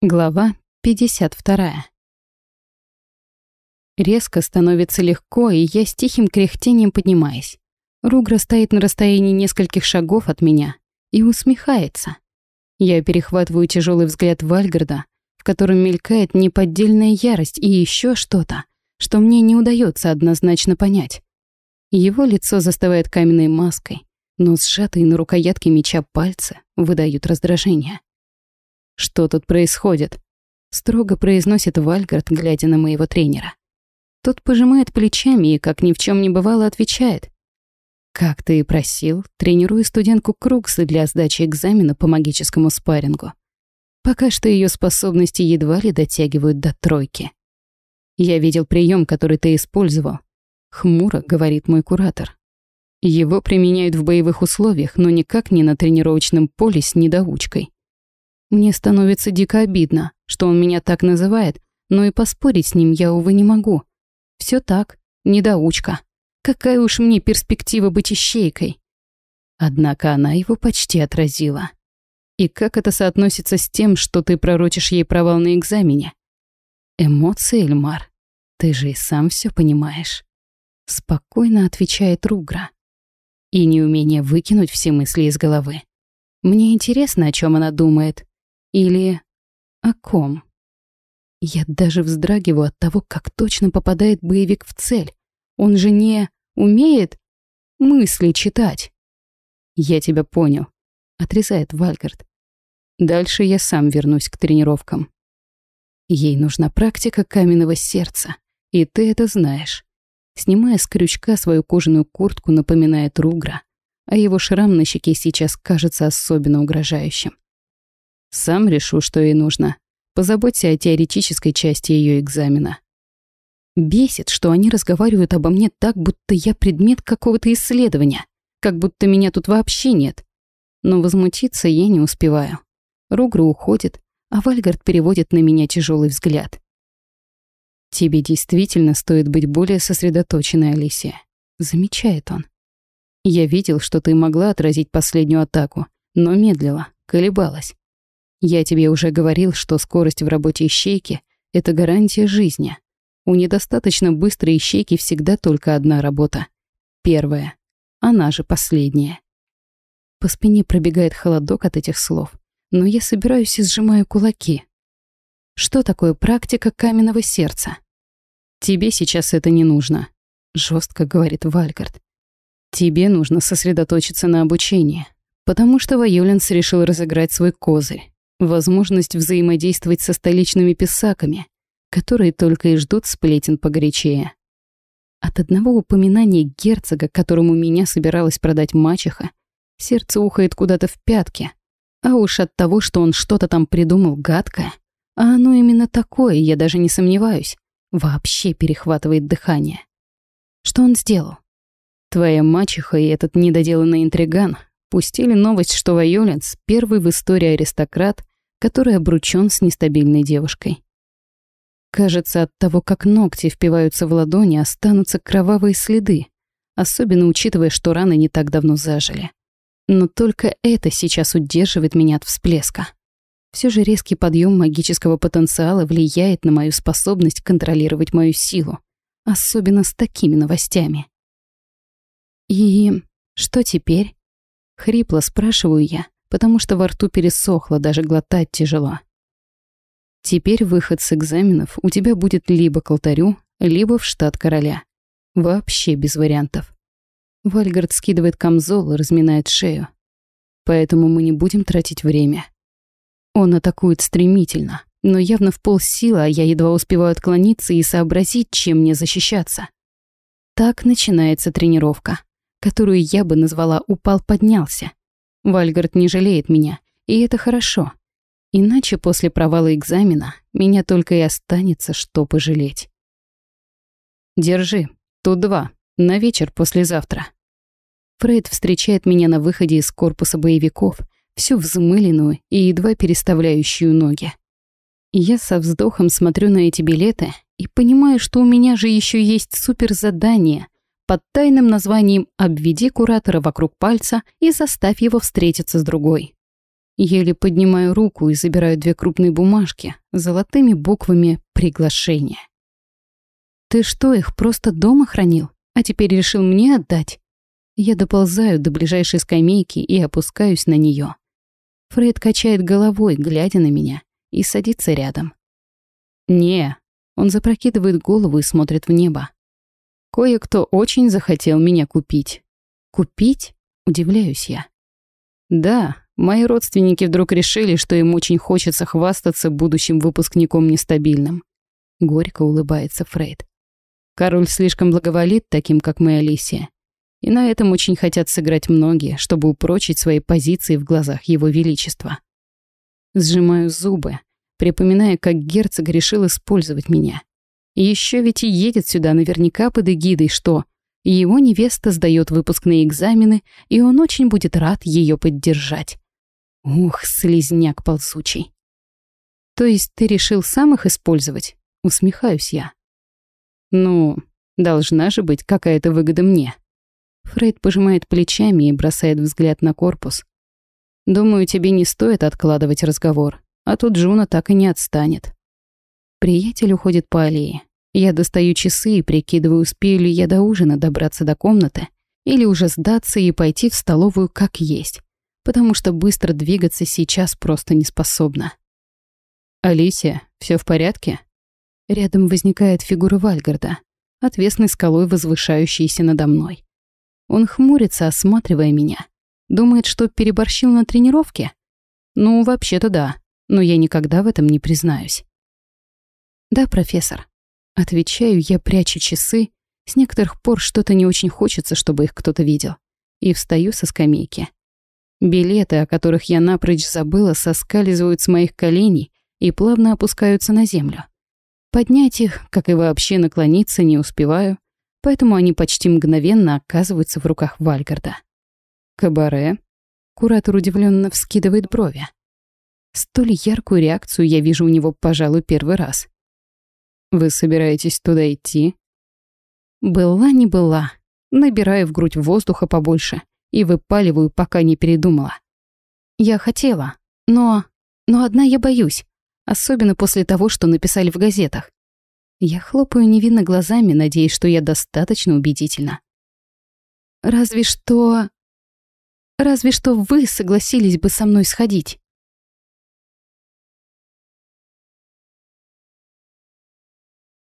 Глава 52. Резко становится легко, и я с тихим кряхтением поднимаюсь. Ругра стоит на расстоянии нескольких шагов от меня и усмехается. Я перехватываю тяжелый взгляд Вальгарда, в котором мелькает неподдельная ярость и еще что-то, что мне не удается однозначно понять. Его лицо застывает каменной маской, но сжатые на рукоятке меча пальцы выдают раздражение. «Что тут происходит?» — строго произносит Вальгард, глядя на моего тренера. Тот пожимает плечами и, как ни в чем не бывало, отвечает. «Как ты и просил, тренирую студентку Круксы для сдачи экзамена по магическому спаррингу. Пока что ее способности едва ли дотягивают до тройки. Я видел прием, который ты использовал. Хмуро, говорит мой куратор. Его применяют в боевых условиях, но никак не на тренировочном поле с недоучкой. Мне становится дико обидно, что он меня так называет, но и поспорить с ним я, увы, не могу. Все так, недоучка. Какая уж мне перспектива быть ищейкой. Однако она его почти отразила. И как это соотносится с тем, что ты пророчишь ей провал на экзамене? Эмоции, Эльмар. Ты же и сам все понимаешь. Спокойно отвечает Ругра. И неумение выкинуть все мысли из головы. Мне интересно, о чем она думает. Или о ком? Я даже вздрагиваю от того, как точно попадает боевик в цель. Он же не умеет мысли читать. «Я тебя понял», — отрезает Вальгард. «Дальше я сам вернусь к тренировкам». Ей нужна практика каменного сердца, и ты это знаешь. Снимая с крючка свою кожаную куртку, напоминает Ругра, а его шрам на щеке сейчас кажется особенно угрожающим. Сам решу, что ей нужно. Позаботься о теоретической части ее экзамена. Бесит, что они разговаривают обо мне так, будто я предмет какого-то исследования, как будто меня тут вообще нет. Но возмутиться я не успеваю. Ругра уходит, а Вальгард переводит на меня тяжелый взгляд. «Тебе действительно стоит быть более сосредоточенной, Алисия», — замечает он. «Я видел, что ты могла отразить последнюю атаку, но медлила, колебалась. Я тебе уже говорил, что скорость в работе ищейки — это гарантия жизни. У недостаточно быстрой ищейки всегда только одна работа. Первая. Она же последняя. По спине пробегает холодок от этих слов, но я собираюсь и сжимаю кулаки. Что такое практика каменного сердца? Тебе сейчас это не нужно, жестко говорит Вальгард. Тебе нужно сосредоточиться на обучении, потому что Вайоленс решил разыграть свой козырь возможность взаимодействовать со столичными писаками, которые только и ждут сплетен погорячее. От одного упоминания герцога, которому меня собиралась продать мачеха, сердце ухает куда-то в пятки, а уж от того, что он что-то там придумал гадкое, а оно именно такое, я даже не сомневаюсь, вообще перехватывает дыхание. Что он сделал? Твоя мачеха и этот недоделанный интриган пустили новость, что Вайоленс — первый в истории аристократ, который обручён с нестабильной девушкой. Кажется, от того, как ногти впиваются в ладони, останутся кровавые следы, особенно учитывая, что раны не так давно зажили. Но только это сейчас удерживает меня от всплеска. Все же резкий подъем магического потенциала влияет на мою способность контролировать мою силу, особенно с такими новостями. «И что теперь?» — хрипло спрашиваю я, потому что во рту пересохло, даже глотать тяжело. Теперь выход с экзаменов у тебя будет либо к алтарю, либо в штат короля. Вообще без вариантов. Вальгард скидывает камзол и разминает шею. Поэтому мы не будем тратить время. Он атакует стремительно, но явно в полсилы, а я едва успеваю отклониться и сообразить, чем мне защищаться. Так начинается тренировка, которую я бы назвала «упал-поднялся». Вальгард не жалеет меня, и это хорошо. Иначе после провала экзамена меня только и останется, что пожалеть. Держи, тут два, на вечер послезавтра. Фрейд встречает меня на выходе из корпуса боевиков, всю взмыленную и едва переставляющую ноги. Я со вздохом смотрю на эти билеты и понимаю, что у меня же еще есть суперзадание — под тайным названием «Обведи куратора вокруг пальца и заставь его встретиться с другой». Еле поднимаю руку и забираю две крупные бумажки с золотыми буквами «Приглашение». «Ты что, их просто дома хранил, а теперь решил мне отдать?» Я доползаю до ближайшей скамейки и опускаюсь на нее. Фрейд качает головой, глядя на меня, и садится рядом. «Не». Он запрокидывает голову и смотрит в небо. «Кое-кто очень захотел меня купить». «Купить?» — удивляюсь я. «Да, мои родственники вдруг решили, что им очень хочется хвастаться будущим выпускником нестабильным». Горько улыбается Фрейд. Король слишком благоволит таким, как мы, Алисия. И на этом очень хотят сыграть многие, чтобы упрочить свои позиции в глазах его величества. Сжимаю зубы, припоминая, как герцог решил использовать меня. Еще ведь и едет сюда наверняка под эгидой, что его невеста сдает выпускные экзамены, и он очень будет рад ее поддержать. Ух, слезняк ползучий. То есть ты решил сам их использовать? Усмехаюсь я. Ну, должна же быть какая-то выгода мне. Фрейд пожимает плечами и бросает взгляд на корпус. Думаю, тебе не стоит откладывать разговор а тут Джуна так и не отстанет. Приятель уходит по аллее. Я достаю часы и прикидываю, успею ли я до ужина добраться до комнаты или уже сдаться и пойти в столовую как есть, потому что быстро двигаться сейчас просто не способна. «Алисия, все в порядке?» Рядом возникает фигура Вальгарда, отвесной скалой возвышающейся надо мной. Он хмурится, осматривая меня. Думает, что переборщил на тренировке? Ну, вообще-то да но я никогда в этом не признаюсь. «Да, профессор». Отвечаю я, прячу часы. С некоторых пор что-то не очень хочется, чтобы их кто-то видел. И встаю со скамейки. Билеты, о которых я напрочь забыла, соскальзывают с моих коленей и плавно опускаются на землю. Поднять их, как и вообще наклониться, не успеваю, поэтому они почти мгновенно оказываются в руках Вальгарда. «Кабаре?» Куратор удивленно вскидывает брови. Столь яркую реакцию я вижу у него, пожалуй, первый раз. «Вы собираетесь туда идти?» Была не была. Набираю в грудь воздуха побольше и выпаливаю, пока не передумала. Я хотела, но... Но одна я боюсь. Особенно после того, что написали в газетах. Я хлопаю невинно глазами, надеясь, что я достаточно убедительна. Разве что... Разве что вы согласились бы со мной сходить.